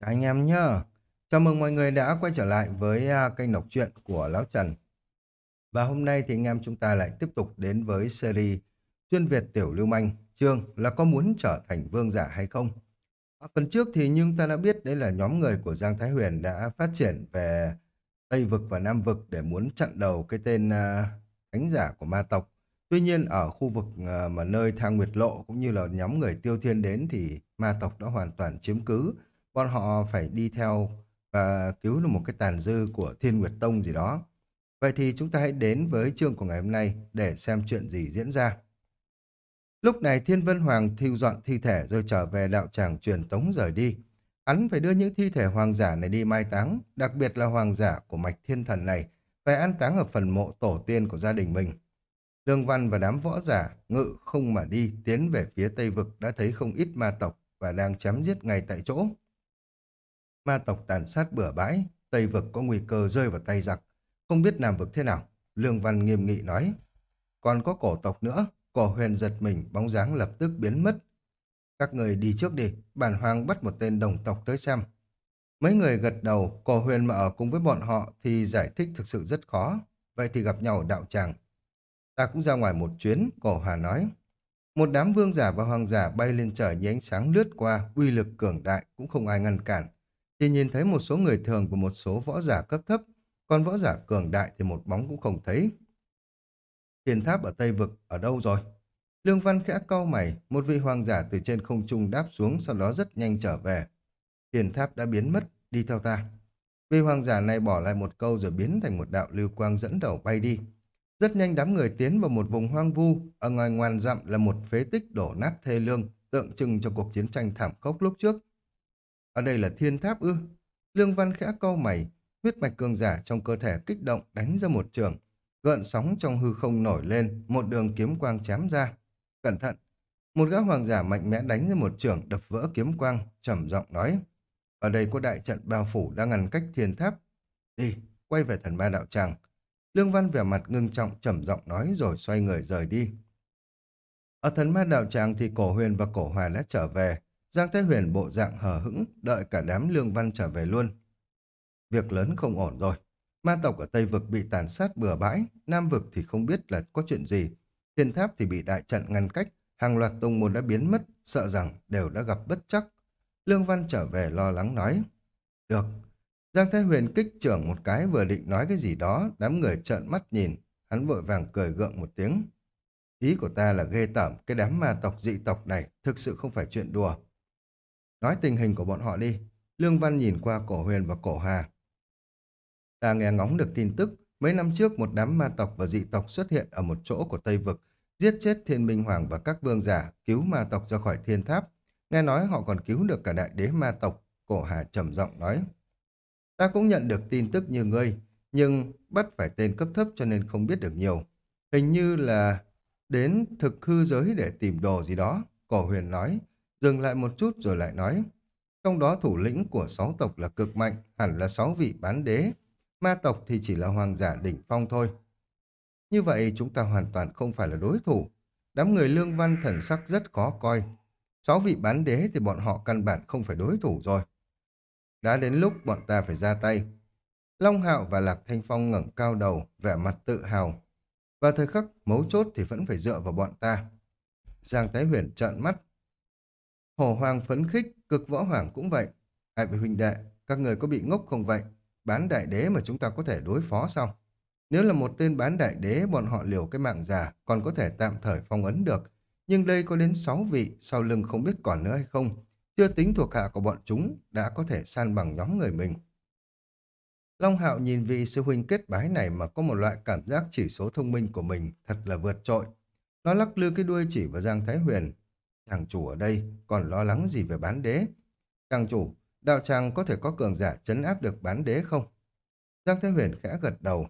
Anh em nhá, chào mừng mọi người đã quay trở lại với à, kênh đọc truyện của Lão Trần. Và hôm nay thì anh em chúng ta lại tiếp tục đến với series chuyên Việt Tiểu Lưu Manh, chương là có muốn trở thành vương giả hay không? Ở phần trước thì nhưng ta đã biết đấy là nhóm người của Giang Thái Huyền đã phát triển về Tây Vực và Nam Vực để muốn chặn đầu cái tên uh, thánh giả của ma tộc. Tuy nhiên ở khu vực mà nơi thang Nguyệt Lộ cũng như là nhóm người Tiêu Thiên đến thì ma tộc đã hoàn toàn chiếm cứ bọn họ phải đi theo và cứu được một cái tàn dư của Thiên Nguyệt Tông gì đó. Vậy thì chúng ta hãy đến với chương của ngày hôm nay để xem chuyện gì diễn ra. Lúc này Thiên Vân Hoàng thiêu dọn thi thể rồi trở về đạo tràng truyền tống rời đi. Hắn phải đưa những thi thể hoàng giả này đi mai táng, đặc biệt là hoàng giả của mạch thiên thần này, phải an táng ở phần mộ tổ tiên của gia đình mình. Lương Văn và đám võ giả ngự không mà đi tiến về phía Tây Vực đã thấy không ít ma tộc và đang chém giết ngay tại chỗ. Ma tộc tàn sát bừa bãi, Tây vực có nguy cơ rơi vào tay giặc. Không biết Nam vực thế nào, Lương Văn nghiêm nghị nói. Còn có cổ tộc nữa, cổ huyền giật mình, bóng dáng lập tức biến mất. Các người đi trước đi, bản hoàng bắt một tên đồng tộc tới xem. Mấy người gật đầu, cổ huyền mà ở cùng với bọn họ thì giải thích thực sự rất khó. Vậy thì gặp nhau ở đạo tràng. Ta cũng ra ngoài một chuyến, cổ hà nói. Một đám vương giả và hoàng giả bay lên trời như ánh sáng lướt qua, uy lực cường đại cũng không ai ngăn cản chỉ nhìn thấy một số người thường và một số võ giả cấp thấp, còn võ giả cường đại thì một bóng cũng không thấy. Thiên tháp ở Tây Vực ở đâu rồi? Lương Văn khẽ cau mày, một vị hoàng giả từ trên không trung đáp xuống sau đó rất nhanh trở về. Thiên tháp đã biến mất, đi theo ta. Vị hoàng giả này bỏ lại một câu rồi biến thành một đạo lưu quang dẫn đầu bay đi. Rất nhanh đám người tiến vào một vùng hoang vu, ở ngoài ngoàn dặm là một phế tích đổ nát thê lương, tượng trưng cho cuộc chiến tranh thảm khốc lúc trước. Ở đây là thiên tháp ư? Lương Văn khẽ câu mày, huyết mạch cường giả trong cơ thể kích động đánh ra một trường. Gợn sóng trong hư không nổi lên, một đường kiếm quang chém ra. Cẩn thận! Một gã hoàng giả mạnh mẽ đánh ra một trường đập vỡ kiếm quang, trầm giọng nói. Ở đây có đại trận bao phủ đang ngăn cách thiên tháp. Đi, quay về thần ma đạo tràng. Lương Văn vẻ mặt ngưng trọng trầm giọng nói rồi xoay người rời đi. Ở thần ma đạo tràng thì cổ huyền và cổ hòa đã trở về. Giang Thái Huyền bộ dạng hờ hững, đợi cả đám lương văn trở về luôn. Việc lớn không ổn rồi. Ma tộc ở Tây Vực bị tàn sát bừa bãi, Nam Vực thì không biết là có chuyện gì. Thiên tháp thì bị đại trận ngăn cách, hàng loạt tông môn đã biến mất, sợ rằng đều đã gặp bất chắc. Lương Văn trở về lo lắng nói. Được. Giang Thái Huyền kích trưởng một cái vừa định nói cái gì đó, đám người trợn mắt nhìn, hắn vội vàng cười gượng một tiếng. Ý của ta là ghê tởm, cái đám ma tộc dị tộc này thực sự không phải chuyện đùa. Nói tình hình của bọn họ đi. Lương Văn nhìn qua cổ huyền và cổ hà. Ta nghe ngóng được tin tức, mấy năm trước một đám ma tộc và dị tộc xuất hiện ở một chỗ của Tây Vực, giết chết thiên minh hoàng và các vương giả, cứu ma tộc ra khỏi thiên tháp. Nghe nói họ còn cứu được cả đại đế ma tộc, cổ hà trầm giọng nói. Ta cũng nhận được tin tức như ngươi, nhưng bắt phải tên cấp thấp cho nên không biết được nhiều. Hình như là đến thực hư giới để tìm đồ gì đó, cổ huyền nói, dừng lại một chút rồi lại nói. Trong đó thủ lĩnh của sáu tộc là cực mạnh, hẳn là sáu vị bán đế. Ma tộc thì chỉ là hoàng giả đỉnh phong thôi. Như vậy chúng ta hoàn toàn không phải là đối thủ. Đám người lương văn thần sắc rất khó coi. Sáu vị bán đế thì bọn họ căn bản không phải đối thủ rồi. Đã đến lúc bọn ta phải ra tay. Long Hạo và Lạc Thanh Phong ngẩng cao đầu, vẻ mặt tự hào. Và thời khắc mấu chốt thì vẫn phải dựa vào bọn ta. Giang Thái Huyền trợn mắt, Hổ hoàng phấn khích, cực võ hoàng cũng vậy. Hai vị huynh đệ, các người có bị ngốc không vậy? Bán đại đế mà chúng ta có thể đối phó sao? Nếu là một tên bán đại đế, bọn họ liều cái mạng già, còn có thể tạm thời phong ấn được. Nhưng đây có đến sáu vị, sau lưng không biết còn nữa hay không. Chưa tính thuộc hạ của bọn chúng, đã có thể san bằng nhóm người mình. Long Hạo nhìn vị sư huynh kết bái này mà có một loại cảm giác chỉ số thông minh của mình thật là vượt trội. Nó lắc lư cái đuôi chỉ vào Giang Thái Huyền, Chàng chủ ở đây còn lo lắng gì về bán đế? Chàng chủ, đạo tràng có thể có cường giả chấn áp được bán đế không? Giang Thế Huyền khẽ gật đầu.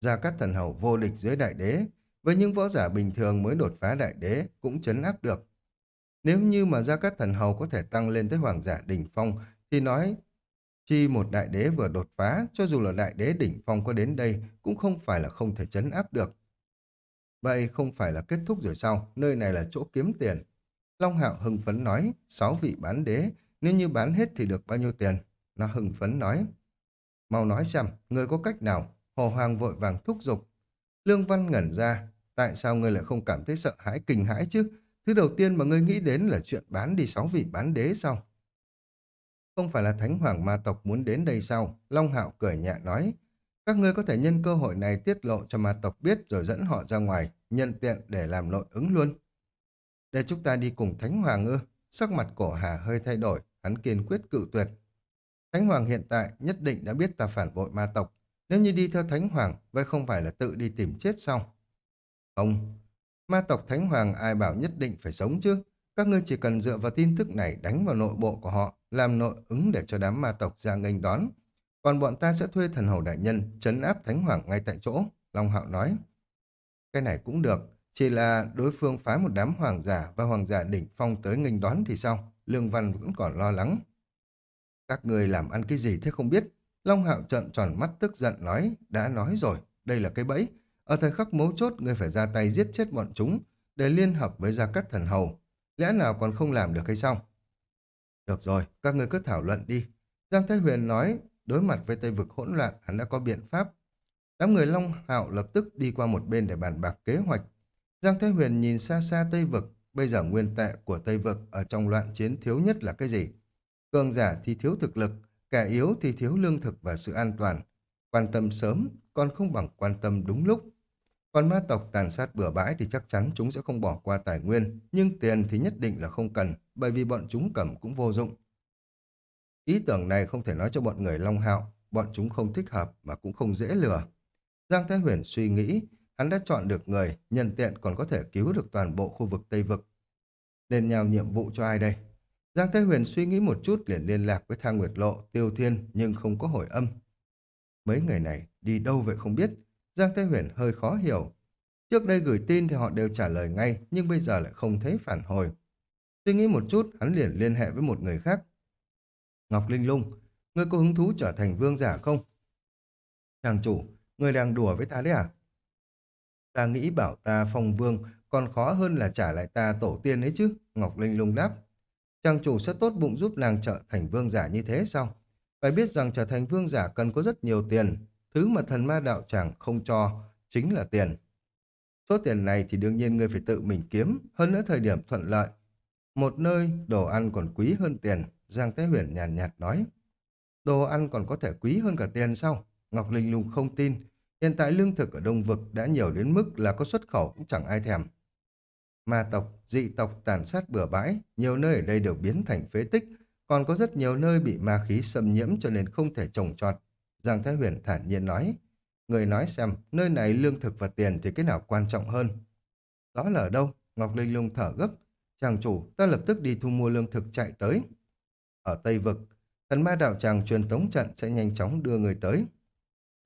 Gia Cát Thần Hầu vô địch dưới đại đế, với những võ giả bình thường mới đột phá đại đế cũng chấn áp được. Nếu như mà Gia Cát Thần Hầu có thể tăng lên tới hoàng giả đỉnh phong, thì nói chi một đại đế vừa đột phá, cho dù là đại đế đỉnh phong có đến đây, cũng không phải là không thể chấn áp được. Vậy không phải là kết thúc rồi sao? Nơi này là chỗ kiếm tiền. Long Hạo hưng phấn nói, sáu vị bán đế, nếu như bán hết thì được bao nhiêu tiền? Nó hưng phấn nói. Mau nói xem, người có cách nào? Hồ Hoàng vội vàng thúc giục. Lương Văn ngẩn ra, tại sao ngươi lại không cảm thấy sợ hãi kinh hãi chứ? Thứ đầu tiên mà ngươi nghĩ đến là chuyện bán đi sáu vị bán đế sao? Không phải là Thánh Hoàng Ma tộc muốn đến đây sao? Long Hạo cười nhẹ nói. Các ngươi có thể nhân cơ hội này tiết lộ cho ma tộc biết rồi dẫn họ ra ngoài, nhân tiện để làm nội ứng luôn. Để chúng ta đi cùng Thánh Hoàng ư? Sắc mặt cổ Hà hơi thay đổi, hắn kiên quyết cự tuyệt. Thánh Hoàng hiện tại nhất định đã biết ta phản bội ma tộc. Nếu như đi theo Thánh Hoàng, vậy không phải là tự đi tìm chết sao? Không, ma tộc Thánh Hoàng ai bảo nhất định phải sống chứ? Các ngươi chỉ cần dựa vào tin tức này đánh vào nội bộ của họ, làm nội ứng để cho đám ma tộc ra nghênh đón. Còn bọn ta sẽ thuê thần hầu đại nhân trấn áp Thánh Hoàng ngay tại chỗ, Long Hạo nói. Cái này cũng được, chỉ là đối phương phái một đám hoàng giả và hoàng giả đỉnh phong tới nghênh đón thì sao? Lương Văn vẫn còn lo lắng. Các người làm ăn cái gì thế không biết? Long Hạo trợn tròn mắt tức giận nói, đã nói rồi, đây là cái bẫy. Ở thời khắc mấu chốt, người phải ra tay giết chết bọn chúng, để liên hợp với gia cát thần hầu. Lẽ nào còn không làm được hay sao? Được rồi, các người cứ thảo luận đi. Giang Thái Huyền nói, đối mặt với Tây vực hỗn loạn, hắn đã có biện pháp. Đám người Long Hạo lập tức đi qua một bên để bàn bạc kế hoạch. Giang Thế Huyền nhìn xa xa Tây vực, bây giờ nguyên tệ của Tây vực ở trong loạn chiến thiếu nhất là cái gì? Cường giả thì thiếu thực lực, kẻ yếu thì thiếu lương thực và sự an toàn. Quan tâm sớm còn không bằng quan tâm đúng lúc. Còn ma tộc tàn sát bừa bãi thì chắc chắn chúng sẽ không bỏ qua tài nguyên, nhưng tiền thì nhất định là không cần, bởi vì bọn chúng cầm cũng vô dụng. Ý tưởng này không thể nói cho bọn người Long Hạo, bọn chúng không thích hợp mà cũng không dễ lừa. Giang Thái Huyền suy nghĩ, hắn đã chọn được người, nhân tiện còn có thể cứu được toàn bộ khu vực Tây Vực. Nên nhau nhiệm vụ cho ai đây? Giang Thái Huyền suy nghĩ một chút liền liên lạc với Thang Nguyệt Lộ, Tiêu Thiên nhưng không có hồi âm. Mấy người này đi đâu vậy không biết, Giang Thái Huyền hơi khó hiểu. Trước đây gửi tin thì họ đều trả lời ngay, nhưng bây giờ lại không thấy phản hồi. Suy nghĩ một chút, hắn liền liên hệ với một người khác. Ngọc Linh Lung, ngươi có hứng thú trở thành vương giả không? Chàng chủ, người đang đùa với ta đấy à? Ta nghĩ bảo ta phong vương còn khó hơn là trả lại ta tổ tiên ấy chứ, Ngọc Linh Lung đáp. Chàng chủ sẽ tốt bụng giúp nàng trở thành vương giả như thế sao? Phải biết rằng trở thành vương giả cần có rất nhiều tiền, thứ mà thần ma đạo tràng không cho chính là tiền. Số tiền này thì đương nhiên ngươi phải tự mình kiếm, hơn nữa thời điểm thuận lợi. Một nơi đồ ăn còn quý hơn tiền, Giang Thế Huyền nhàn nhạt, nhạt nói. Đồ ăn còn có thể quý hơn cả tiền sao? Ngọc Linh Lung không tin. Hiện tại lương thực ở Đông Vực đã nhiều đến mức là có xuất khẩu cũng chẳng ai thèm. Ma tộc, dị tộc tàn sát bừa bãi, nhiều nơi ở đây đều biến thành phế tích, còn có rất nhiều nơi bị ma khí xâm nhiễm cho nên không thể trồng trọt. Giang Thái Huyền thản nhiên nói, người nói xem, nơi này lương thực và tiền thì cái nào quan trọng hơn? Đó là ở đâu? Ngọc Linh Lung thở gấp. Chàng chủ, ta lập tức đi thu mua lương thực chạy tới. Ở Tây Vực, thần ma đạo tràng truyền tống trận sẽ nhanh chóng đưa người tới.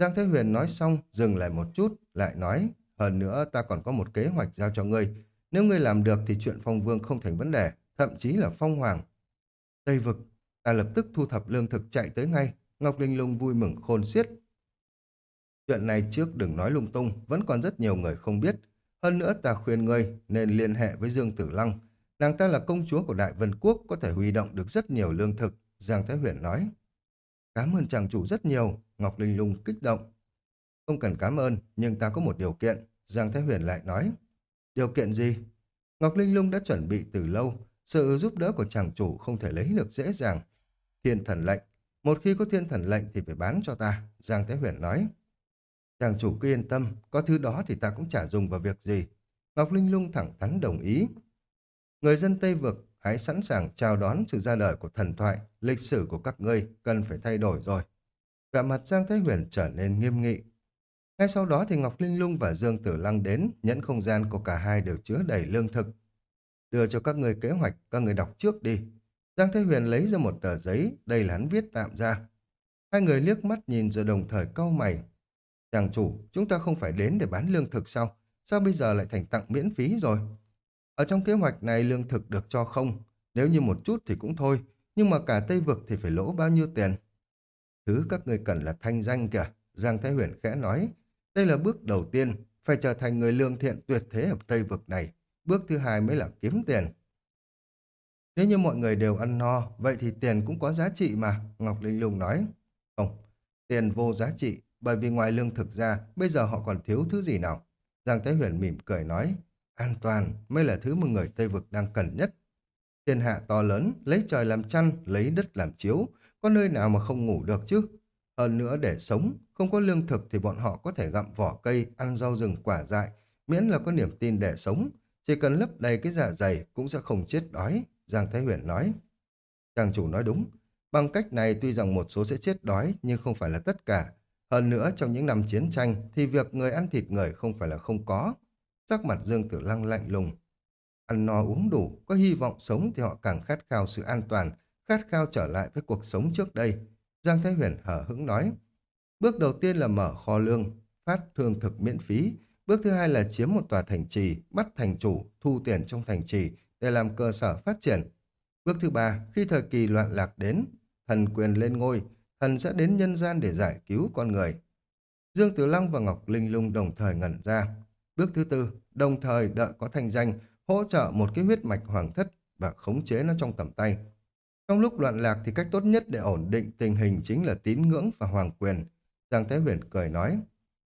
Giang Thế Huyền nói xong, dừng lại một chút, lại nói, hơn nữa ta còn có một kế hoạch giao cho ngươi. Nếu ngươi làm được thì chuyện phong vương không thành vấn đề, thậm chí là phong hoàng. Tây Vực, ta lập tức thu thập lương thực chạy tới ngay. Ngọc Linh Lung vui mừng khôn xiết. Chuyện này trước đừng nói lung tung, vẫn còn rất nhiều người không biết. Hơn nữa ta khuyên ngươi nên liên hệ với Dương Tử Lăng. Nàng ta là công chúa của Đại Vân Quốc, có thể huy động được rất nhiều lương thực, Giang Thái Huyền nói. Cảm ơn chàng chủ rất nhiều, Ngọc Linh Lung kích động. Không cần cảm ơn, nhưng ta có một điều kiện, Giang Thái Huyền lại nói. Điều kiện gì? Ngọc Linh Lung đã chuẩn bị từ lâu, sự giúp đỡ của chàng chủ không thể lấy được dễ dàng. Thiên thần lệnh, một khi có thiên thần lệnh thì phải bán cho ta, Giang Thái Huyền nói. Chàng chủ cứ yên tâm, có thứ đó thì ta cũng chả dùng vào việc gì. Ngọc Linh Lung thẳng thắn đồng ý. Người dân Tây Vực hãy sẵn sàng chào đón sự ra đời của thần thoại, lịch sử của các ngươi cần phải thay đổi rồi. Cả mặt Giang Thái Huyền trở nên nghiêm nghị. Ngay sau đó thì Ngọc Linh Lung và Dương Tử Lăng đến, nhẫn không gian của cả hai đều chứa đầy lương thực. Đưa cho các người kế hoạch, các người đọc trước đi. Giang Thế Huyền lấy ra một tờ giấy, đây là hắn viết tạm ra. Hai người liếc mắt nhìn rồi đồng thời cau mày. Chàng chủ, chúng ta không phải đến để bán lương thực sao? Sao bây giờ lại thành tặng miễn phí rồi? Ở trong kế hoạch này lương thực được cho không. Nếu như một chút thì cũng thôi, nhưng mà cả Tây Vực thì phải lỗ bao nhiêu tiền? Thứ các người cần là thanh danh kìa, Giang Thái Huyền khẽ nói. Đây là bước đầu tiên, phải trở thành người lương thiện tuyệt thế ở Tây Vực này. Bước thứ hai mới là kiếm tiền. Nếu như mọi người đều ăn no, vậy thì tiền cũng có giá trị mà, Ngọc Linh Lung nói. Không, tiền vô giá trị, bởi vì ngoài lương thực ra, bây giờ họ còn thiếu thứ gì nào. Giang Thái Huyền mỉm cười nói, an toàn mới là thứ mà người Tây Vực đang cần nhất. Thiên hạ to lớn, lấy trời làm chăn, lấy đất làm chiếu, có nơi nào mà không ngủ được chứ? Hơn nữa để sống, không có lương thực thì bọn họ có thể gặm vỏ cây, ăn rau rừng quả dại, miễn là có niềm tin để sống. Chỉ cần lấp đầy cái dạ dày cũng sẽ không chết đói, Giang Thái Huyền nói. Chàng chủ nói đúng, bằng cách này tuy rằng một số sẽ chết đói nhưng không phải là tất cả. Hơn nữa trong những năm chiến tranh thì việc người ăn thịt người không phải là không có. Sắc mặt Dương Tử Lăng lạnh lùng. Ăn no uống đủ, có hy vọng sống thì họ càng khát khao sự an toàn, khát khao trở lại với cuộc sống trước đây. Giang Thái Huyền hở hững nói. Bước đầu tiên là mở kho lương, phát thương thực miễn phí. Bước thứ hai là chiếm một tòa thành trì, bắt thành chủ, thu tiền trong thành trì để làm cơ sở phát triển. Bước thứ ba, khi thời kỳ loạn lạc đến, thần quyền lên ngôi, thần sẽ đến nhân gian để giải cứu con người. Dương Tử Long và Ngọc Linh Lung đồng thời ngẩn ra. Bước thứ tư, đồng thời đợi có thành danh, hỗ trợ một cái huyết mạch hoàng thất và khống chế nó trong tầm tay. Trong lúc loạn lạc thì cách tốt nhất để ổn định tình hình chính là tín ngưỡng và hoàng quyền. Giang Thái Huyền cười nói,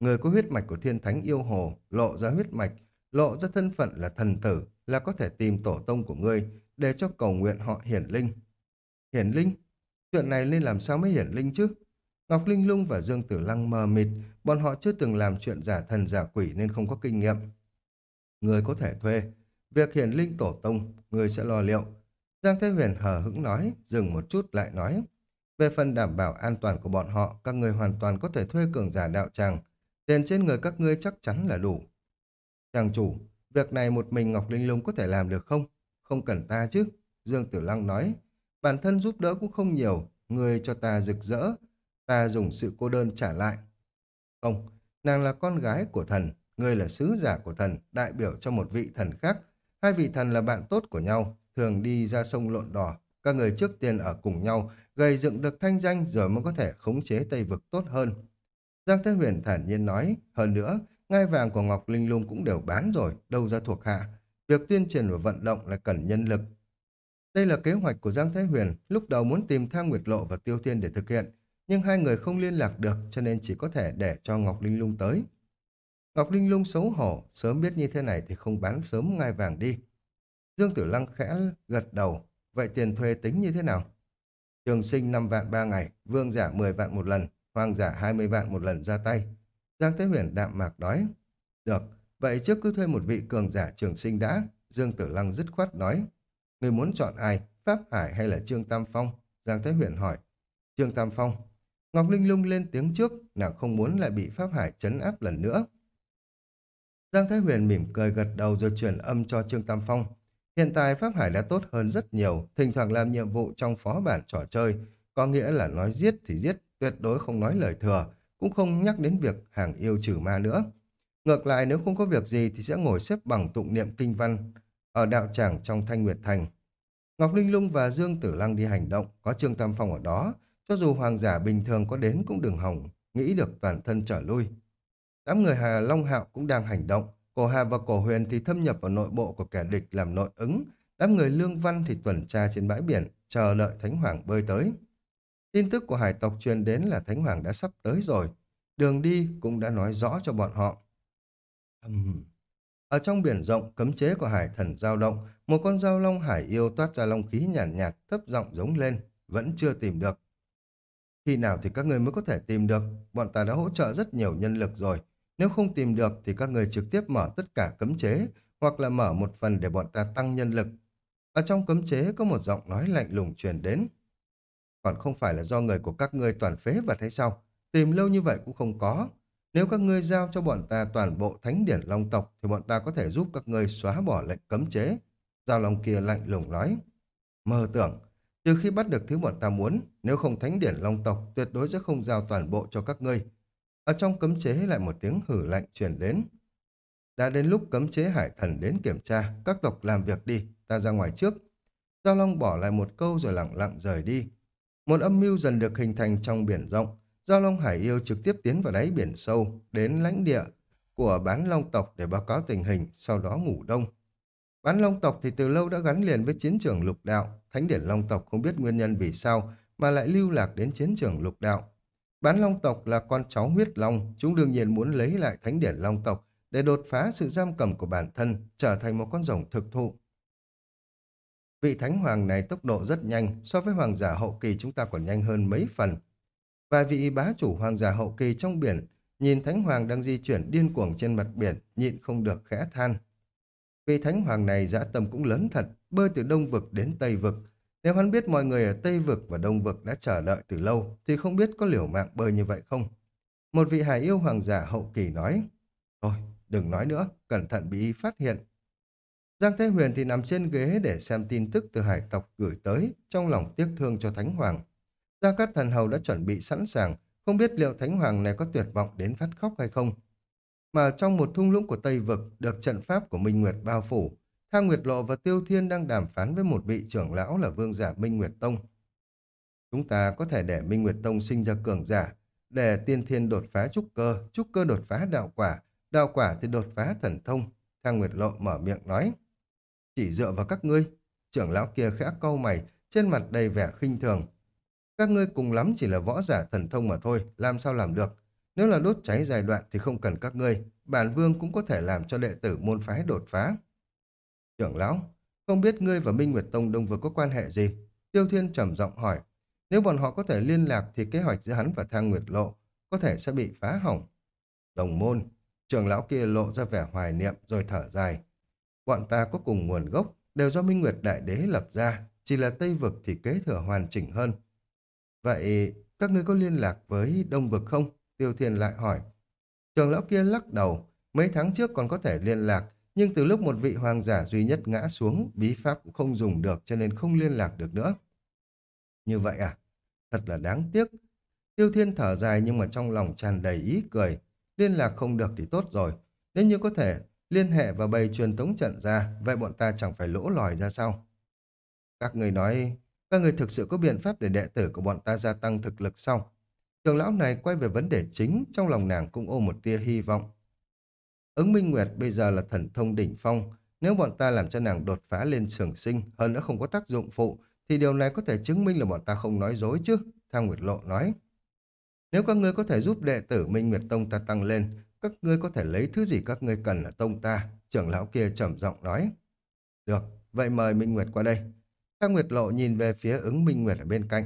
người có huyết mạch của thiên thánh yêu hồ, lộ ra huyết mạch, lộ ra thân phận là thần tử, là có thể tìm tổ tông của ngươi để cho cầu nguyện họ hiển linh. Hiển linh? Chuyện này nên làm sao mới hiển linh chứ? Ngọc Linh Lung và Dương Tử Lăng mờ mịt, bọn họ chưa từng làm chuyện giả thần giả quỷ nên không có kinh nghiệm. Người có thể thuê, việc hiển linh tổ tông, người sẽ lo liệu. Giang Thế Huyền hờ hững nói, dừng một chút lại nói. Về phần đảm bảo an toàn của bọn họ, các người hoàn toàn có thể thuê cường giả đạo tràng. Tiền trên người các ngươi chắc chắn là đủ. Chàng chủ, việc này một mình Ngọc Linh Lung có thể làm được không? Không cần ta chứ. Dương Tử Lăng nói, bản thân giúp đỡ cũng không nhiều, người cho ta rực rỡ, ta dùng sự cô đơn trả lại. Không, nàng là con gái của thần, ngươi là sứ giả của thần, đại biểu cho một vị thần khác. Hai vị thần là bạn tốt của nhau, thường đi ra sông lộn đỏ. Các người trước tiên ở cùng nhau, gây dựng được thanh danh rồi mới có thể khống chế Tây Vực tốt hơn. Giang Thế Huyền thản nhiên nói, hơn nữa, ngai vàng của Ngọc Linh Lung cũng đều bán rồi, đâu ra thuộc hạ. Việc tuyên truyền và vận động là cần nhân lực. Đây là kế hoạch của Giang Thế Huyền, lúc đầu muốn tìm Tham Nguyệt Lộ và Tiêu Thiên để thực hiện, nhưng hai người không liên lạc được cho nên chỉ có thể để cho Ngọc Linh Lung tới. Ngọc Linh Lung xấu hổ, sớm biết như thế này thì không bán sớm ngai vàng đi. Dương Tử Lăng khẽ gật đầu, vậy tiền thuê tính như thế nào? Trường sinh 5 vạn 3 ngày, vương giả 10 vạn một lần, hoàng giả 20 vạn một lần ra tay. Giang Thế Huyền đạm mạc nói, được, vậy trước cứ thuê một vị cường giả trường sinh đã, Dương Tử Lăng dứt khoát nói. Người muốn chọn ai, Pháp Hải hay là Trương Tam Phong? Giang Thế Huyền hỏi. Trương Tam Phong. Ngọc Linh Lung lên tiếng trước, nàng không muốn lại bị Pháp Hải chấn áp lần nữa. Giang Thái Huyền mỉm cười gật đầu rồi truyền âm cho Trương Tam Phong. Hiện tại Pháp Hải đã tốt hơn rất nhiều, thỉnh thoảng làm nhiệm vụ trong phó bản trò chơi, có nghĩa là nói giết thì giết, tuyệt đối không nói lời thừa, cũng không nhắc đến việc hàng yêu trừ ma nữa. Ngược lại nếu không có việc gì thì sẽ ngồi xếp bằng tụng niệm kinh văn ở đạo tràng trong Thanh Nguyệt Thành. Ngọc Linh Lung và Dương Tử Lăng đi hành động, có Trương Tam Phong ở đó, cho dù hoàng giả bình thường có đến cũng đừng hỏng, nghĩ được toàn thân trở lui. Đám người Hà Long Hạo cũng đang hành động, cổ Hà và cổ Huyền thì thâm nhập vào nội bộ của kẻ địch làm nội ứng, đám người Lương Văn thì tuần tra trên bãi biển, chờ đợi Thánh Hoàng bơi tới. Tin tức của hải tộc truyền đến là Thánh Hoàng đã sắp tới rồi, đường đi cũng đã nói rõ cho bọn họ. Uhm. Ở trong biển rộng, cấm chế của hải thần giao động, một con dao long hải yêu toát ra long khí nhàn nhạt, nhạt, thấp giọng giống lên, vẫn chưa tìm được. Khi nào thì các người mới có thể tìm được, bọn ta đã hỗ trợ rất nhiều nhân lực rồi. Nếu không tìm được thì các người trực tiếp mở tất cả cấm chế, hoặc là mở một phần để bọn ta tăng nhân lực. Ở trong cấm chế có một giọng nói lạnh lùng truyền đến. Còn không phải là do người của các ngươi toàn phế vật hay sao? Tìm lâu như vậy cũng không có. Nếu các ngươi giao cho bọn ta toàn bộ thánh điển long tộc thì bọn ta có thể giúp các ngươi xóa bỏ lệnh cấm chế. Giao long kia lạnh lùng nói. Mơ tưởng, trừ khi bắt được thứ bọn ta muốn, nếu không thánh điển long tộc tuyệt đối sẽ không giao toàn bộ cho các ngươi. Ở trong cấm chế lại một tiếng hử lạnh truyền đến. Đã đến lúc cấm chế hải thần đến kiểm tra, các tộc làm việc đi, ta ra ngoài trước. Giao Long bỏ lại một câu rồi lặng lặng rời đi. Một âm mưu dần được hình thành trong biển rộng, Giao Long Hải Yêu trực tiếp tiến vào đáy biển sâu, đến lãnh địa của bán long tộc để báo cáo tình hình, sau đó ngủ đông. Bán Long tộc thì từ lâu đã gắn liền với chiến trường lục đạo. Thánh điển Long tộc không biết nguyên nhân vì sao mà lại lưu lạc đến chiến trường lục đạo. Bán Long tộc là con cháu huyết Long, chúng đương nhiên muốn lấy lại thánh điển Long tộc để đột phá sự giam cầm của bản thân, trở thành một con rồng thực thụ. Vị thánh hoàng này tốc độ rất nhanh, so với hoàng giả hậu kỳ chúng ta còn nhanh hơn mấy phần. Vài vị bá chủ hoàng giả hậu kỳ trong biển, nhìn thánh hoàng đang di chuyển điên cuồng trên mặt biển, nhịn không được khẽ than. Vị thánh hoàng này dã tâm cũng lớn thật, bơi từ đông vực đến tây vực. Nếu hắn biết mọi người ở tây vực và đông vực đã chờ đợi từ lâu, thì không biết có liều mạng bơi như vậy không? Một vị hải yêu hoàng giả hậu kỳ nói, Thôi, đừng nói nữa, cẩn thận bị phát hiện. Giang Thế Huyền thì nằm trên ghế để xem tin tức từ hải tộc gửi tới, trong lòng tiếc thương cho Thánh Hoàng. Gia Cát Thần Hầu đã chuẩn bị sẵn sàng, không biết liệu Thánh Hoàng này có tuyệt vọng đến phát khóc hay không. Mà trong một thung lũng của Tây Vực được trận pháp của Minh Nguyệt bao phủ, Thang Nguyệt Lộ và Tiêu Thiên đang đàm phán với một vị trưởng lão là vương giả Minh Nguyệt Tông. Chúng ta có thể để Minh Nguyệt Tông sinh ra cường giả, để tiên thiên đột phá trúc cơ, trúc cơ đột phá đạo quả, đạo quả thì đột phá thần thông. Thang Nguyệt Lộ mở miệng nói. Chỉ dựa vào các ngươi, trưởng lão kia khẽ câu mày, trên mặt đầy vẻ khinh thường. Các ngươi cùng lắm chỉ là võ giả thần thông mà thôi, làm sao làm được. Nếu là đốt cháy giai đoạn thì không cần các ngươi, bản vương cũng có thể làm cho đệ tử môn phái đột phá. Trưởng lão, không biết ngươi và Minh Nguyệt Tông Đông vừa có quan hệ gì? Tiêu Thiên trầm giọng hỏi. Nếu bọn họ có thể liên lạc thì kế hoạch giữa hắn và Thang Nguyệt Lộ có thể sẽ bị phá hỏng. Đồng môn, trưởng lão kia lộ ra vẻ hoài niệm rồi thở dài. Bọn ta có cùng nguồn gốc, đều do Minh Nguyệt Đại Đế lập ra, chỉ là Tây Vực thì kế thừa hoàn chỉnh hơn. Vậy các ngươi có liên lạc với Đông Vực không? Tiêu Thiên lại hỏi. Trường lão kia lắc đầu, mấy tháng trước còn có thể liên lạc, nhưng từ lúc một vị hoàng giả duy nhất ngã xuống, bí pháp cũng không dùng được cho nên không liên lạc được nữa. Như vậy à? Thật là đáng tiếc. Tiêu Thiên thở dài nhưng mà trong lòng tràn đầy ý cười. Liên lạc không được thì tốt rồi. Nếu như có thể liên hệ và bày truyền tống trận ra, vậy bọn ta chẳng phải lỗ lòi ra sao? Các người nói, các người thực sự có biện pháp để đệ tử của bọn ta gia tăng thực lực sao? Trường lão này quay về vấn đề chính, trong lòng nàng cũng ôm một tia hy vọng. Ứng Minh Nguyệt bây giờ là thần thông đỉnh phong, nếu bọn ta làm cho nàng đột phá lên trường sinh, hơn nữa không có tác dụng phụ, thì điều này có thể chứng minh là bọn ta không nói dối chứ, Thang Nguyệt Lộ nói. Nếu các ngươi có thể giúp đệ tử Minh Nguyệt Tông ta tăng lên, các ngươi có thể lấy thứ gì các ngươi cần ở tông ta, trưởng lão kia trầm giọng nói. Được, vậy mời Minh Nguyệt qua đây. Thang Nguyệt Lộ nhìn về phía ứng Minh Nguyệt ở bên cạnh.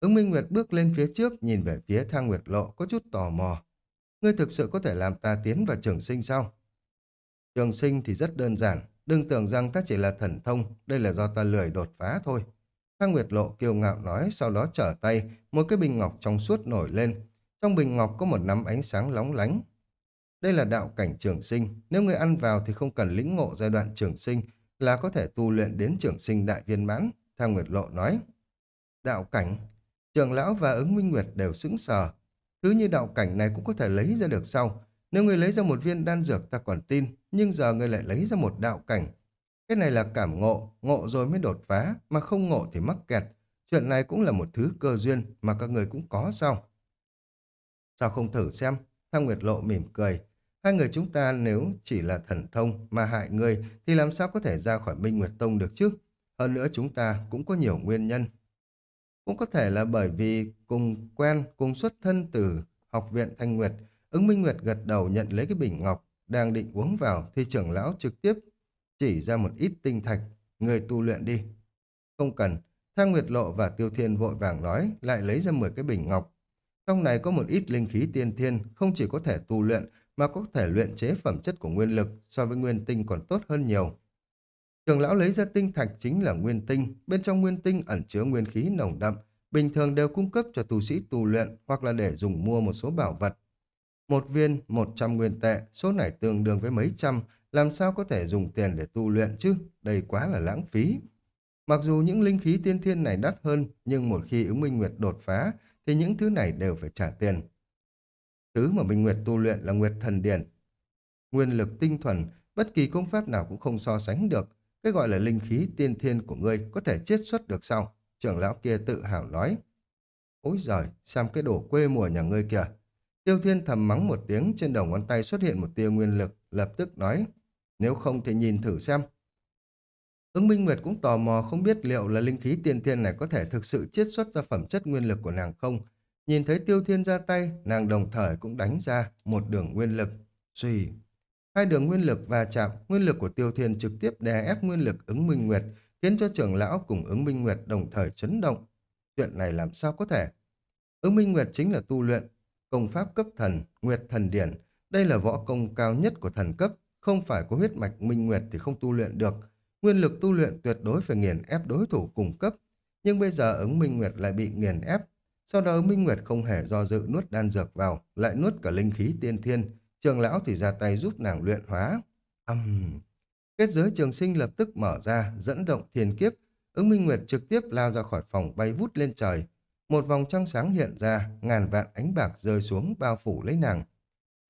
Ứng Minh Nguyệt bước lên phía trước, nhìn về phía Thang Nguyệt Lộ có chút tò mò. Ngươi thực sự có thể làm ta tiến vào trường sinh sao? Trường sinh thì rất đơn giản, đừng tưởng rằng ta chỉ là thần thông, đây là do ta lười đột phá thôi. Thang Nguyệt Lộ kiêu ngạo nói, sau đó trở tay, một cái bình ngọc trong suốt nổi lên. Trong bình ngọc có một nắm ánh sáng lóng lánh. Đây là đạo cảnh trường sinh, nếu người ăn vào thì không cần lĩnh ngộ giai đoạn trường sinh, là có thể tu luyện đến trường sinh đại viên mãn, Thang Nguyệt Lộ nói. Đạo cảnh, trường lão và ứng minh nguyệt đều sững sờ. Thứ như đạo cảnh này cũng có thể lấy ra được sau. Nếu người lấy ra một viên đan dược ta còn tin, nhưng giờ người lại lấy ra một đạo cảnh. Cái này là cảm ngộ, ngộ rồi mới đột phá, mà không ngộ thì mắc kẹt. Chuyện này cũng là một thứ cơ duyên mà các người cũng có sao? Sao không thử xem? Thang Nguyệt Lộ mỉm cười. Hai người chúng ta nếu chỉ là thần thông mà hại người thì làm sao có thể ra khỏi Minh Nguyệt Tông được chứ? Hơn nữa chúng ta cũng có nhiều nguyên nhân. Cũng có thể là bởi vì cùng quen, cùng xuất thân từ học viện Thanh Nguyệt, ứng Minh Nguyệt gật đầu nhận lấy cái bình ngọc, đang định uống vào thì trưởng lão trực tiếp chỉ ra một ít tinh thạch, người tu luyện đi. Không cần, Thang Nguyệt Lộ và Tiêu Thiên vội vàng nói, lại lấy ra 10 cái bình ngọc. Trong này có một ít linh khí tiên thiên, không chỉ có thể tu luyện, mà có thể luyện chế phẩm chất của nguyên lực so với nguyên tinh còn tốt hơn nhiều. Trường lão lấy ra tinh thạch chính là nguyên tinh, bên trong nguyên tinh ẩn chứa nguyên khí nồng đậm, bình thường đều cung cấp cho tu sĩ tu luyện hoặc là để dùng mua một số bảo vật. Một viên, một trăm nguyên tệ, số này tương đương với mấy trăm, làm sao có thể dùng tiền để tu luyện chứ, đây quá là lãng phí. Mặc dù những linh khí tiên thiên này đắt hơn, nhưng một khi ứng minh nguyệt đột phá, thì những thứ này đều phải trả tiền. Thứ mà Minh Nguyệt tu luyện là Nguyệt Thần Điển. Nguyên lực tinh thuần, bất kỳ công pháp nào cũng không so sánh được. Cái gọi là linh khí tiên thiên của ngươi có thể chiết xuất được sao? Trưởng lão kia tự hào nói. Ôi giời, xem cái đồ quê mùa nhà ngươi kìa. Tiêu Thiên thầm mắng một tiếng trên đầu ngón tay xuất hiện một tia nguyên lực, lập tức nói. Nếu không thì nhìn thử xem. Ứng Minh Nguyệt cũng tò mò không biết liệu là linh khí tiên thiên này có thể thực sự chiết xuất ra phẩm chất nguyên lực của nàng không. Nhìn thấy tiêu thiên ra tay, nàng đồng thời cũng đánh ra một đường nguyên lực. Suy, hai đường nguyên lực va chạm, nguyên lực của tiêu thiên trực tiếp đè ép nguyên lực ứng Minh Nguyệt, khiến cho trưởng lão cùng ứng Minh Nguyệt đồng thời chấn động. Chuyện này làm sao có thể? Ứng Minh Nguyệt chính là tu luyện, công pháp cấp thần, Nguyệt thần điển. Đây là võ công cao nhất của thần cấp, không phải có huyết mạch Minh Nguyệt thì không tu luyện được Nguyên lực tu luyện tuyệt đối phải nghiền ép đối thủ cùng cấp. Nhưng bây giờ ứng Minh Nguyệt lại bị nghiền ép. Sau đó ứng Minh Nguyệt không hề do dự nuốt đan dược vào, lại nuốt cả linh khí tiên thiên. Trường lão thì ra tay giúp nàng luyện hóa. Âm... Uhm. Kết giới trường sinh lập tức mở ra, dẫn động thiên kiếp. Ứng Minh Nguyệt trực tiếp lao ra khỏi phòng bay vút lên trời. Một vòng trăng sáng hiện ra, ngàn vạn ánh bạc rơi xuống bao phủ lấy nàng.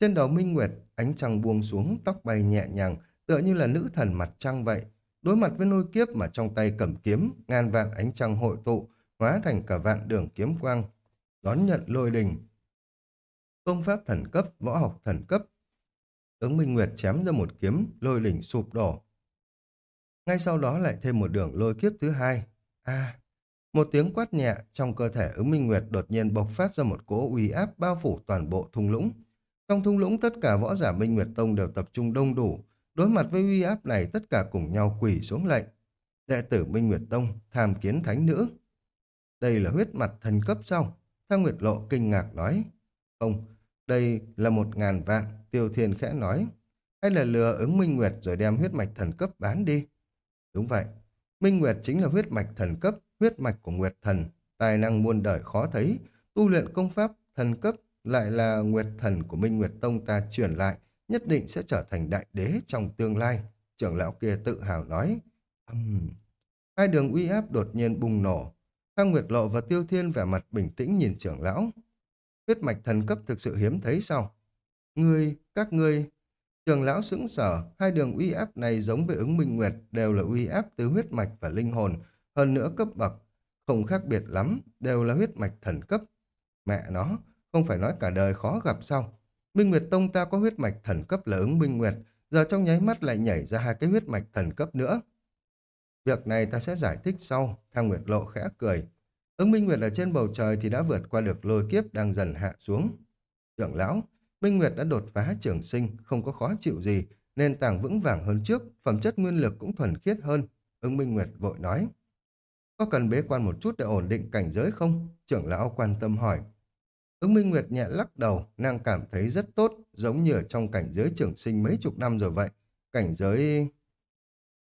Trên đầu Minh Nguyệt, ánh trăng buông xuống, tóc bay nhẹ nhàng, tựa như là nữ thần mặt trăng vậy. Đối mặt với nôi kiếp mà trong tay cầm kiếm, ngàn vạn ánh trăng hội tụ, hóa thành cả vạn đường kiếm quang, đón nhận lôi đình. Công pháp thần cấp, võ học thần cấp. Ứng Minh Nguyệt chém ra một kiếm, lôi đỉnh sụp đổ. Ngay sau đó lại thêm một đường lôi kiếp thứ hai. a một tiếng quát nhẹ trong cơ thể ứng Minh Nguyệt đột nhiên bộc phát ra một cỗ uy áp bao phủ toàn bộ thung lũng. Trong thung lũng tất cả võ giả Minh Nguyệt Tông đều tập trung đông đủ, Đối mặt với uy áp này tất cả cùng nhau quỳ xuống lệnh. Đệ tử Minh Nguyệt Tông tham kiến thánh nữ. Đây là huyết mặt thần cấp sao? Thang Nguyệt Lộ kinh ngạc nói. Không, đây là một ngàn vạn, Tiêu Thiên khẽ nói. Hay là lừa ứng Minh Nguyệt rồi đem huyết mạch thần cấp bán đi? Đúng vậy, Minh Nguyệt chính là huyết mạch thần cấp, huyết mạch của Nguyệt thần, tài năng muôn đời khó thấy, tu luyện công pháp thần cấp lại là Nguyệt thần của Minh Nguyệt Tông ta truyền lại, nhất định sẽ trở thành đại đế trong tương lai. Trưởng lão kia tự hào nói. Uhm. Hai đường uy áp đột nhiên bùng nổ. Khang Nguyệt Lộ và Tiêu Thiên vẻ mặt bình tĩnh nhìn trưởng lão. Huyết mạch thần cấp thực sự hiếm thấy sao? Ngươi, các ngươi... Trường lão sững sở, hai đường uy áp này giống với ứng minh nguyệt đều là uy áp từ huyết mạch và linh hồn, hơn nữa cấp bậc, không khác biệt lắm, đều là huyết mạch thần cấp. Mẹ nó, không phải nói cả đời khó gặp sao? Minh Nguyệt Tông ta có huyết mạch thần cấp là ứng Minh Nguyệt, giờ trong nháy mắt lại nhảy ra hai cái huyết mạch thần cấp nữa. Việc này ta sẽ giải thích sau, Thang Nguyệt Lộ khẽ cười. Ứng Minh Nguyệt ở trên bầu trời thì đã vượt qua được lôi kiếp đang dần hạ xuống. Trưởng lão, Minh Nguyệt đã đột phá trường sinh, không có khó chịu gì, nên tảng vững vàng hơn trước, phẩm chất nguyên lực cũng thuần khiết hơn. Ứng Minh Nguyệt vội nói. Có cần bế quan một chút để ổn định cảnh giới không? Trưởng lão quan tâm hỏi. Ứng Minh Nguyệt nhẹ lắc đầu, nàng cảm thấy rất tốt, giống như ở trong cảnh giới trường sinh mấy chục năm rồi vậy. Cảnh giới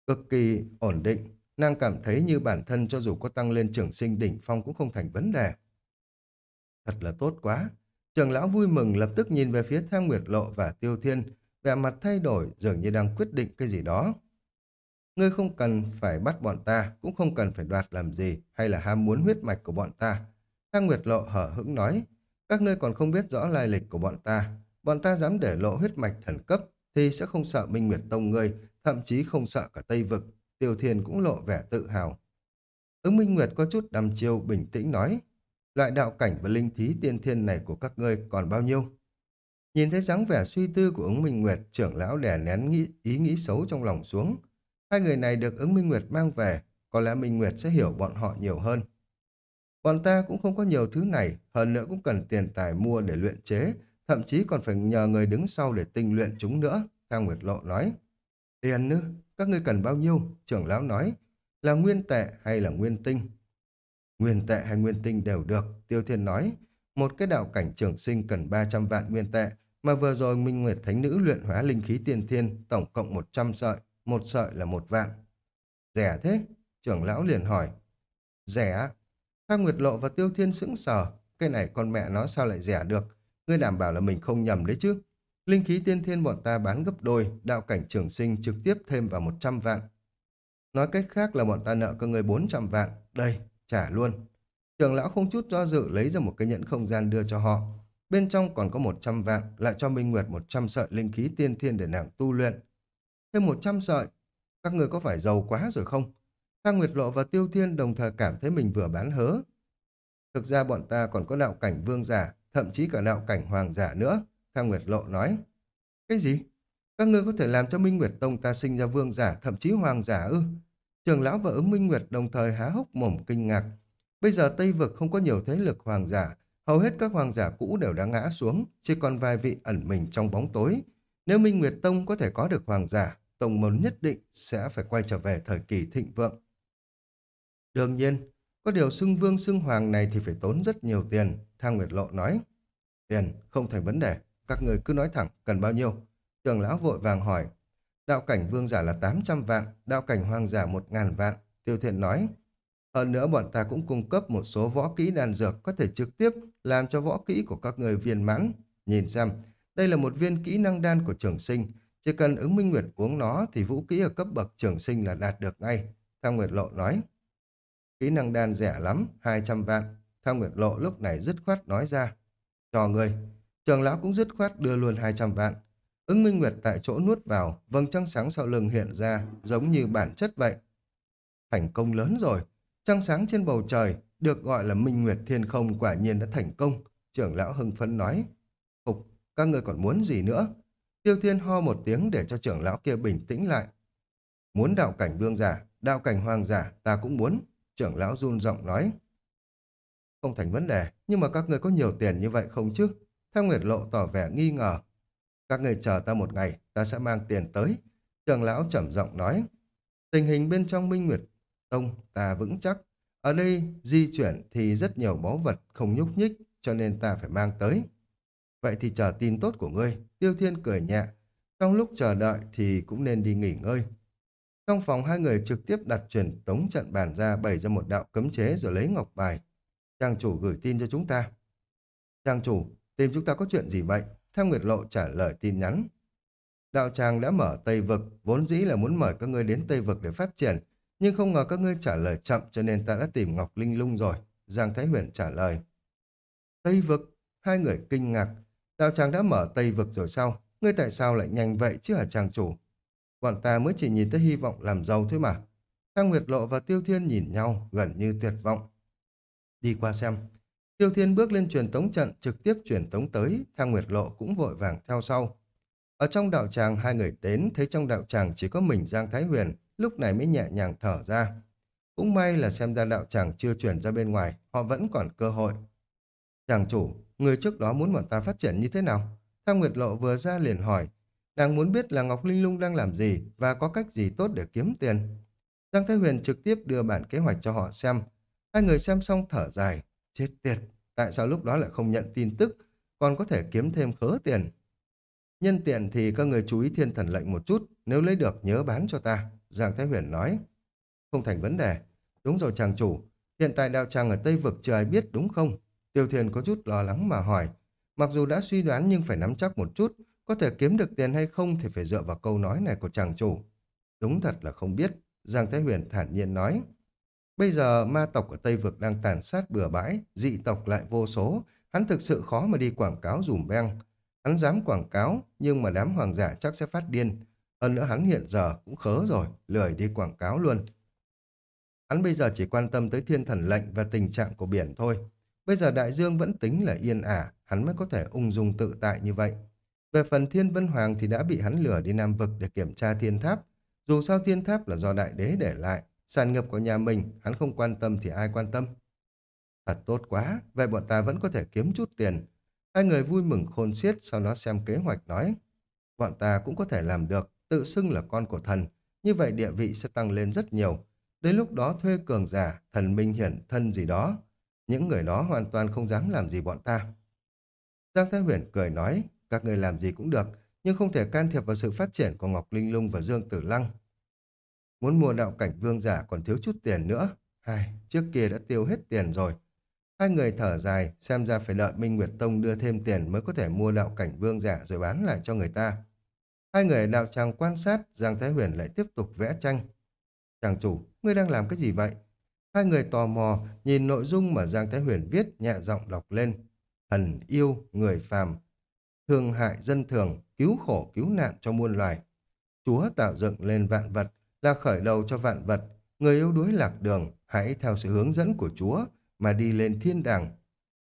cực kỳ ổn định, nàng cảm thấy như bản thân cho dù có tăng lên trường sinh đỉnh phong cũng không thành vấn đề. Thật là tốt quá. Trường lão vui mừng lập tức nhìn về phía Thang Nguyệt Lộ và Tiêu Thiên, vẻ mặt thay đổi dường như đang quyết định cái gì đó. Ngươi không cần phải bắt bọn ta, cũng không cần phải đoạt làm gì, hay là ham muốn huyết mạch của bọn ta. Thang Nguyệt Lộ hở hững nói, các ngươi còn không biết rõ lai lịch của bọn ta. Bọn ta dám để lộ huyết mạch thần cấp thì sẽ không sợ Minh Nguyệt Tông ngươi, thậm chí không sợ cả Tây Vực. Tiêu Thiên cũng lộ vẻ tự hào. Ứng Minh Nguyệt có chút đăm chiêu bình tĩnh nói, loại đạo cảnh và linh thí tiên thiên này của các ngươi còn bao nhiêu? Nhìn thấy dáng vẻ suy tư của ứng Minh Nguyệt, trưởng lão đè nén nghĩ, ý nghĩ xấu trong lòng xuống. Hai người này được ứng Minh Nguyệt mang về, có lẽ Minh Nguyệt sẽ hiểu bọn họ nhiều hơn. Bọn ta cũng không có nhiều thứ này, hơn nữa cũng cần tiền tài mua để luyện chế, thậm chí còn phải nhờ người đứng sau để tinh luyện chúng nữa, Thang Nguyệt Lộ nói. Tiền nữa, các ngươi cần bao nhiêu? Trưởng lão nói, là nguyên tệ hay là nguyên tinh? Nguyên tệ hay nguyên tinh đều được, Tiêu Thiên nói. Một cái đạo cảnh trường sinh cần 300 vạn nguyên tệ, mà vừa rồi Minh Nguyệt Thánh Nữ luyện hóa linh khí tiên thiên, tổng cộng 100 sợi, một sợi là một vạn. Rẻ thế? Trưởng lão liền hỏi. Rẻ, Thác Nguyệt Lộ và Tiêu Thiên sững sờ. Cái này con mẹ nó sao lại rẻ được? Ngươi đảm bảo là mình không nhầm đấy chứ. Linh khí tiên thiên bọn ta bán gấp đôi, đạo cảnh trường sinh trực tiếp thêm vào 100 vạn. Nói cách khác là bọn ta nợ các người 400 vạn. Đây, trả luôn. Trường lão không chút do dự lấy ra một cái nhẫn không gian đưa cho họ. Bên trong còn có 100 vạn, lại cho Minh Nguyệt 100 sợi linh khí tiên thiên để nàng tu luyện. Thêm 100 sợi, các người có phải giàu quá rồi không? Thang Nguyệt Lộ và Tiêu Thiên đồng thời cảm thấy mình vừa bán hớ. Thực ra bọn ta còn có đạo cảnh vương giả, thậm chí cả đạo cảnh hoàng giả nữa, Kha Nguyệt Lộ nói. Cái gì? Các ngươi có thể làm cho Minh Nguyệt Tông ta sinh ra vương giả, thậm chí hoàng giả ư? Trường lão và ứng minh nguyệt đồng thời há hốc mồm kinh ngạc. Bây giờ Tây Vực không có nhiều thế lực hoàng giả, hầu hết các hoàng giả cũ đều đã ngã xuống, chỉ còn vài vị ẩn mình trong bóng tối. Nếu Minh Nguyệt Tông có thể có được hoàng giả, tông môn nhất định sẽ phải quay trở về thời kỳ thịnh vượng. Đương nhiên, có điều xưng vương xưng hoàng này thì phải tốn rất nhiều tiền, Thang Nguyệt Lộ nói. Tiền không thành vấn đề, các người cứ nói thẳng, cần bao nhiêu? Trường lão vội vàng hỏi. Đạo cảnh vương giả là 800 vạn, đạo cảnh hoàng giả 1.000 vạn, Tiêu Thiện nói. Hơn nữa bọn ta cũng cung cấp một số võ kỹ đan dược có thể trực tiếp làm cho võ kỹ của các người viên mãn. Nhìn xem, đây là một viên kỹ năng đan của trường sinh. Chỉ cần ứng minh nguyệt uống nó thì vũ kỹ ở cấp bậc trường sinh là đạt được ngay. Thang Nguyệt Lộ nói. Kỹ năng đan rẻ lắm, 200 vạn. Thang Nguyệt Lộ lúc này dứt khoát nói ra. Cho người. Trường lão cũng dứt khoát đưa luôn 200 vạn. Ứng Minh Nguyệt tại chỗ nuốt vào, vầng trăng sáng sau lưng hiện ra, giống như bản chất vậy. Thành công lớn rồi. Trăng sáng trên bầu trời, được gọi là Minh Nguyệt Thiên Không quả nhiên đã thành công. Trưởng lão hưng phấn nói. Phục, các người còn muốn gì nữa? Tiêu Thiên ho một tiếng để cho trưởng lão kia bình tĩnh lại. Muốn đạo cảnh vương giả, đạo cảnh hoàng giả, ta cũng muốn. Trưởng lão run giọng nói. Không thành vấn đề, nhưng mà các người có nhiều tiền như vậy không chứ? Theo Nguyệt Lộ tỏ vẻ nghi ngờ. Các người chờ ta một ngày, ta sẽ mang tiền tới. trường lão trầm giọng nói. Tình hình bên trong Minh Nguyệt Tông ta vững chắc. Ở đây di chuyển thì rất nhiều báu vật không nhúc nhích, cho nên ta phải mang tới. Vậy thì chờ tin tốt của ngươi. Tiêu Thiên cười nhẹ. Trong lúc chờ đợi thì cũng nên đi nghỉ ngơi. Trong phòng hai người trực tiếp đặt truyền tống trận bàn ra bày ra một đạo cấm chế rồi lấy ngọc bài. Trang chủ gửi tin cho chúng ta. Trang chủ, tìm chúng ta có chuyện gì vậy? Theo Nguyệt Lộ trả lời tin nhắn. Đạo tràng đã mở Tây Vực, vốn dĩ là muốn mời các ngươi đến Tây Vực để phát triển, nhưng không ngờ các ngươi trả lời chậm cho nên ta đã tìm Ngọc Linh Lung rồi. Giang Thái Huyền trả lời. Tây Vực, hai người kinh ngạc. Đạo tràng đã mở Tây Vực rồi sao? Ngươi tại sao lại nhanh vậy chứ hả tràng chủ? Bọn ta mới chỉ nhìn tới hy vọng làm giàu thôi mà. Thang Nguyệt Lộ và Tiêu Thiên nhìn nhau gần như tuyệt vọng. Đi qua xem. Tiêu Thiên bước lên truyền tống trận trực tiếp truyền tống tới, Thang Nguyệt Lộ cũng vội vàng theo sau. Ở trong đạo tràng hai người đến, thấy trong đạo tràng chỉ có mình Giang Thái Huyền, lúc này mới nhẹ nhàng thở ra. Cũng may là xem ra đạo tràng chưa chuyển ra bên ngoài, họ vẫn còn cơ hội. Chàng chủ, người trước đó muốn bọn ta phát triển như thế nào? Thang Nguyệt Lộ vừa ra liền hỏi, nàng muốn biết là Ngọc Linh Lung đang làm gì và có cách gì tốt để kiếm tiền. Giang Thái Huyền trực tiếp đưa bản kế hoạch cho họ xem. Hai người xem xong thở dài, chết tiệt, tại sao lúc đó lại không nhận tin tức, còn có thể kiếm thêm khớ tiền. Nhân tiện thì các người chú ý thiên thần lệnh một chút, nếu lấy được nhớ bán cho ta. Giang Thái Huyền nói. Không thành vấn đề. Đúng rồi chàng chủ, hiện tại đạo tràng ở Tây Vực chưa ai biết đúng không? Tiêu Thiền có chút lo lắng mà hỏi. Mặc dù đã suy đoán nhưng phải nắm chắc một chút, có thể kiếm được tiền hay không thì phải dựa vào câu nói này của chàng chủ. Đúng thật là không biết, Giang Thái Huyền thản nhiên nói. Bây giờ ma tộc ở Tây Vực đang tàn sát bừa bãi, dị tộc lại vô số, hắn thực sự khó mà đi quảng cáo dùm beng. Hắn dám quảng cáo, nhưng mà đám hoàng giả chắc sẽ phát điên. Hơn nữa hắn hiện giờ cũng khớ rồi, lười đi quảng cáo luôn. Hắn bây giờ chỉ quan tâm tới thiên thần lệnh và tình trạng của biển thôi. Bây giờ đại dương vẫn tính là yên ả, hắn mới có thể ung dung tự tại như vậy. Về phần thiên vân hoàng thì đã bị hắn lừa đi Nam Vực để kiểm tra thiên tháp. Dù sao thiên tháp là do đại đế để lại, sản nghiệp của nhà mình, hắn không quan tâm thì ai quan tâm. Thật tốt quá, vậy bọn ta vẫn có thể kiếm chút tiền. Hai người vui mừng khôn xiết sau đó xem kế hoạch nói. Bọn ta cũng có thể làm được, tự xưng là con của thần, như vậy địa vị sẽ tăng lên rất nhiều. Đến lúc đó thuê cường giả, thần minh hiển thân gì đó, những người đó hoàn toàn không dám làm gì bọn ta. Giang Thái Huyền cười nói, các người làm gì cũng được, nhưng không thể can thiệp vào sự phát triển của Ngọc Linh Lung và Dương Tử Lăng. Muốn mua đạo cảnh vương giả còn thiếu chút tiền nữa. Hai, trước kia đã tiêu hết tiền rồi. Hai người thở dài, xem ra phải đợi Minh Nguyệt Tông đưa thêm tiền mới có thể mua đạo cảnh vương giả rồi bán lại cho người ta. Hai người đạo tràng quan sát, Giang Thái Huyền lại tiếp tục vẽ tranh. Chàng chủ, ngươi đang làm cái gì vậy? Hai người tò mò, nhìn nội dung mà Giang Thái Huyền viết, nhẹ giọng đọc lên. Thần yêu, người phàm, thương hại dân thường, cứu khổ cứu nạn cho muôn loài. Chúa tạo dựng lên vạn vật, là khởi đầu cho vạn vật. Người yếu đuối lạc đường, hãy theo sự hướng dẫn của Chúa mà đi lên thiên đàng.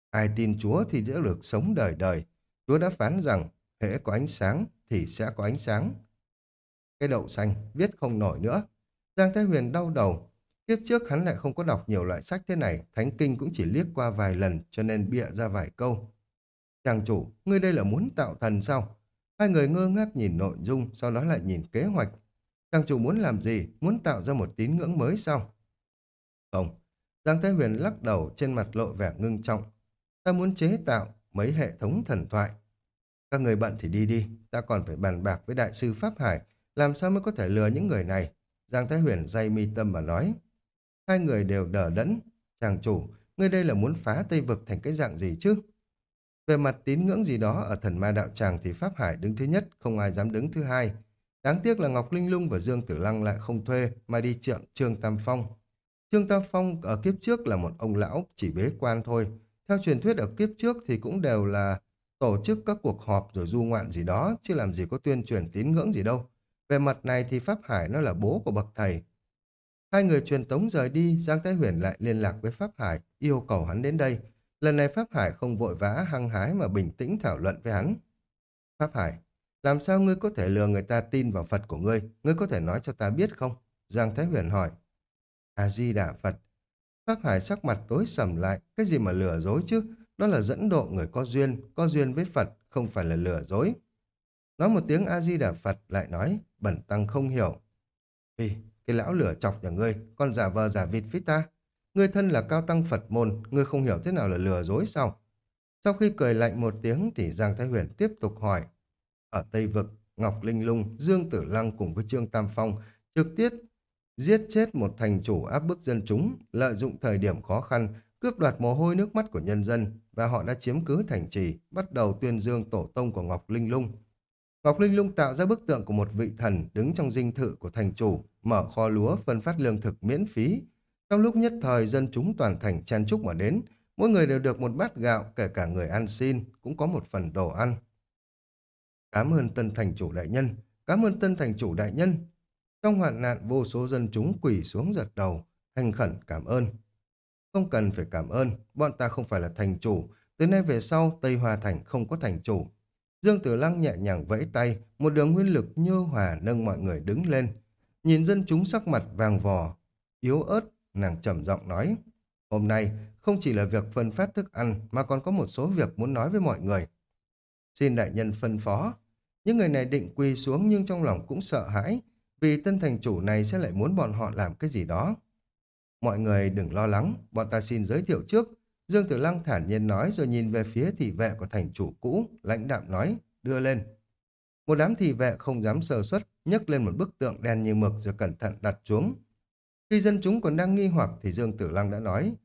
Ai tin Chúa thì sẽ được sống đời đời. Chúa đã phán rằng, hễ có ánh sáng thì sẽ có ánh sáng. Cái đậu xanh, viết không nổi nữa. Giang Thái Huyền đau đầu. Tiếp trước hắn lại không có đọc nhiều loại sách thế này, Thánh Kinh cũng chỉ liếc qua vài lần cho nên bịa ra vài câu. Chàng chủ, ngươi đây là muốn tạo thần sao? Hai người ngơ ngác nhìn nội dung, sau đó lại nhìn kế hoạch. Chàng chủ muốn làm gì? Muốn tạo ra một tín ngưỡng mới sao? Không. Giang Thái Huyền lắc đầu trên mặt lộ vẻ ngưng trọng. Ta muốn chế tạo mấy hệ thống thần thoại. Các người bận thì đi đi, ta còn phải bàn bạc với đại sư Pháp Hải, làm sao mới có thể lừa những người này. Giang Thái Huyền dây mi tâm mà nói. Hai người đều đờ đẫn. Chàng chủ, ngươi đây là muốn phá Tây Vực thành cái dạng gì chứ? Về mặt tín ngưỡng gì đó ở thần ma đạo tràng thì Pháp Hải đứng thứ nhất, không ai dám đứng thứ hai. Đáng tiếc là Ngọc Linh Lung và Dương Tử Lăng lại không thuê mà đi trượng Trương Tam Phong. Trương Tam Phong ở kiếp trước là một ông lão chỉ bế quan thôi. Theo truyền thuyết ở kiếp trước thì cũng đều là tổ chức các cuộc họp rồi du ngoạn gì đó, chứ làm gì có tuyên truyền tín ngưỡng gì đâu. Về mặt này thì Pháp Hải nó là bố của bậc thầy. Hai người truyền tống rời đi, Giang Thái Huyền lại liên lạc với Pháp Hải, yêu cầu hắn đến đây. Lần này Pháp Hải không vội vã hăng hái mà bình tĩnh thảo luận với hắn. Pháp Hải, làm sao ngươi có thể lừa người ta tin vào Phật của ngươi? Ngươi có thể nói cho ta biết không? Giang Thái Huyền hỏi. A-di-đà Phật. Pháp Hải sắc mặt tối sầm lại. Cái gì mà lừa dối chứ? Đó là dẫn độ người có duyên, có duyên với Phật, không phải là lừa dối. Nói một tiếng A-di-đà Phật lại nói, bẩn tăng không hiểu. Vì, cái lão lửa chọc nhà ngươi, con giả vờ giả vịt với ta. Ngươi thân là cao tăng Phật môn, ngươi không hiểu thế nào là lừa dối sao? Sau khi cười lạnh một tiếng thì Giang Thái Huyền tiếp tục hỏi. Ở Tây Vực, Ngọc Linh Lung, Dương Tử Lăng cùng với Trương Tam Phong trực tiếp giết chết một thành chủ áp bức dân chúng, lợi dụng thời điểm khó khăn, cướp đoạt mồ hôi nước mắt của nhân dân và họ đã chiếm cứ thành trì, bắt đầu tuyên dương tổ tông của Ngọc Linh Lung. Ngọc Linh Lung tạo ra bức tượng của một vị thần đứng trong dinh thự của thành chủ, mở kho lúa phân phát lương thực miễn phí. Trong lúc nhất thời dân chúng toàn thành chen chúc mà đến, mỗi người đều được một bát gạo, kể cả người ăn xin, cũng có một phần đồ ăn. Cảm ơn tân thành chủ đại nhân, cảm ơn tân thành chủ đại nhân. Trong hoạn nạn vô số dân chúng quỳ xuống giật đầu, thành khẩn cảm ơn. Không cần phải cảm ơn, bọn ta không phải là thành chủ, từ nay về sau Tây Hòa Thành không có thành chủ. Dương Tử Lăng nhẹ nhàng vẫy tay, một đường nguyên lực như hòa nâng mọi người đứng lên. Nhìn dân chúng sắc mặt vàng vò, yếu ớt, nàng trầm giọng nói. Hôm nay không chỉ là việc phân phát thức ăn mà còn có một số việc muốn nói với mọi người. Xin đại nhân phân phó. Những người này định quỳ xuống nhưng trong lòng cũng sợ hãi vì tân thành chủ này sẽ lại muốn bọn họ làm cái gì đó. Mọi người đừng lo lắng, bọn ta xin giới thiệu trước. Dương Tử Lăng thản nhiên nói rồi nhìn về phía thị vệ của thành chủ cũ, lãnh đạm nói, đưa lên. Một đám thị vệ không dám sơ suất, nhấc lên một bức tượng đen như mực rồi cẩn thận đặt xuống. Khi dân chúng còn đang nghi hoặc thì Dương Tử Lăng đã nói,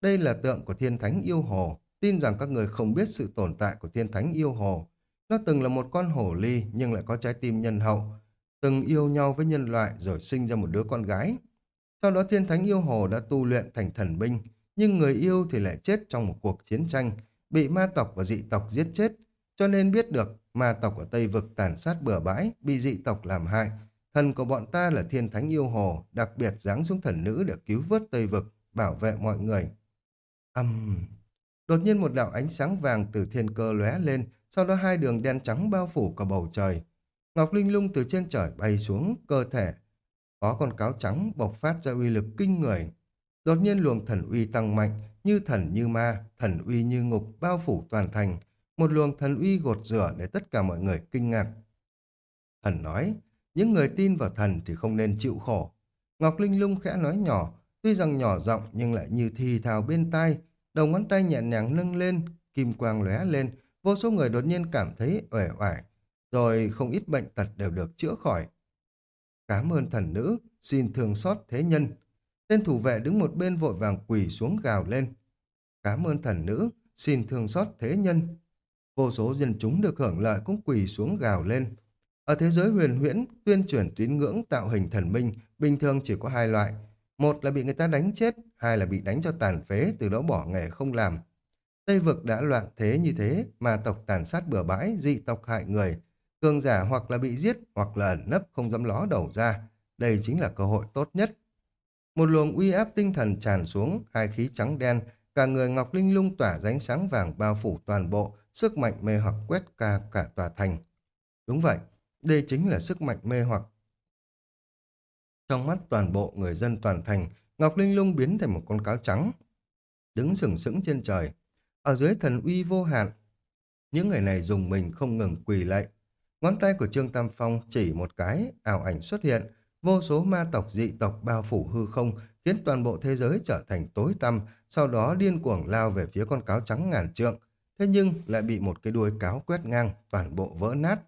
đây là tượng của thiên thánh yêu hồ, tin rằng các người không biết sự tồn tại của thiên thánh yêu hồ. Nó từng là một con hổ ly nhưng lại có trái tim nhân hậu, từng yêu nhau với nhân loại rồi sinh ra một đứa con gái. Sau đó thiên thánh yêu hồ đã tu luyện thành thần binh, nhưng người yêu thì lại chết trong một cuộc chiến tranh, bị ma tộc và dị tộc giết chết, cho nên biết được ma tộc ở Tây Vực tàn sát bừa bãi, bị dị tộc làm hại. Thần của bọn ta là thiên thánh yêu hồ, đặc biệt giáng xuống thần nữ để cứu vớt Tây Vực, bảo vệ mọi người. Âm... Um... Đột nhiên một đạo ánh sáng vàng từ thiên cơ lóe lên, sau đó hai đường đen trắng bao phủ cả bầu trời. Ngọc Linh Lung từ trên trời bay xuống, cơ thể. Có con cáo trắng bộc phát ra uy lực kinh người. Đột nhiên luồng thần uy tăng mạnh, như thần như ma, thần uy như ngục, bao phủ toàn thành. Một luồng thần uy gột rửa để tất cả mọi người kinh ngạc. Thần nói, những người tin vào thần thì không nên chịu khổ. Ngọc Linh Lung khẽ nói nhỏ, tuy rằng nhỏ giọng nhưng lại như thì thào bên tai, đầu ngón tay nhẹ nhàng nâng lên, kim quang lóe lên, vô số người đột nhiên cảm thấy uể oải, rồi không ít bệnh tật đều được chữa khỏi. Cảm ơn thần nữ, xin thương xót thế nhân. Tên thủ vệ đứng một bên vội vàng quỳ xuống gào lên. Cảm ơn thần nữ, xin thương xót thế nhân. Vô số dân chúng được hưởng lợi cũng quỳ xuống gào lên. Ở thế giới huyền huyễn, tuyên truyền tín ngưỡng tạo hình thần minh bình thường chỉ có hai loại. Một là bị người ta đánh chết, hai là bị đánh cho tàn phế, từ đó bỏ nghề không làm. Tây vực đã loạn thế như thế, mà tộc tàn sát bừa bãi, dị tộc hại người, Cường giả hoặc là bị giết hoặc là ẩn nấp không dám ló đầu ra. Đây chính là cơ hội tốt nhất. Một luồng uy áp tinh thần tràn xuống, hai khí trắng đen, cả người Ngọc Linh lung tỏa ránh sáng vàng bao phủ toàn bộ, sức mạnh mê hoặc quét ca cả tòa thành. Đúng vậy, đây chính là sức mạnh mê hoặc. Trong mắt toàn bộ người dân toàn thành, Ngọc Linh Lung biến thành một con cáo trắng, đứng sừng sững trên trời. Ở dưới thần uy vô hạn, những người này dùng mình không ngừng quỳ lạy. Ngón tay của Trương Tam Phong chỉ một cái, ảo ảnh xuất hiện, vô số ma tộc dị tộc bao phủ hư không, khiến toàn bộ thế giới trở thành tối tăm, sau đó điên cuồng lao về phía con cáo trắng ngàn trượng. Thế nhưng lại bị một cái đuôi cáo quét ngang, toàn bộ vỡ nát.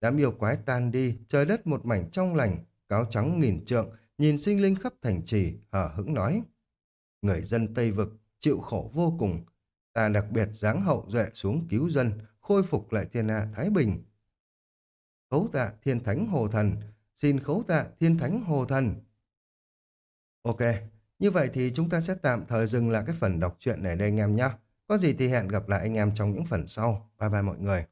Đám yêu quái tan đi, trời đất một mảnh trong lành, cáo trắng nghìn trượng, nhìn sinh linh khắp thành trì, hở hững nói. Người dân Tây Vực chịu khổ vô cùng, ta đặc biệt giáng hậu duệ xuống cứu dân, khôi phục lại thiên hạ Thái Bình. Khấu tạ thiên thánh hồ thần, xin khấu tạ thiên thánh hồ thần. Ok, như vậy thì chúng ta sẽ tạm thời dừng lại cái phần đọc truyện này đây anh em nhé. Có gì thì hẹn gặp lại anh em trong những phần sau. Bye bye mọi người.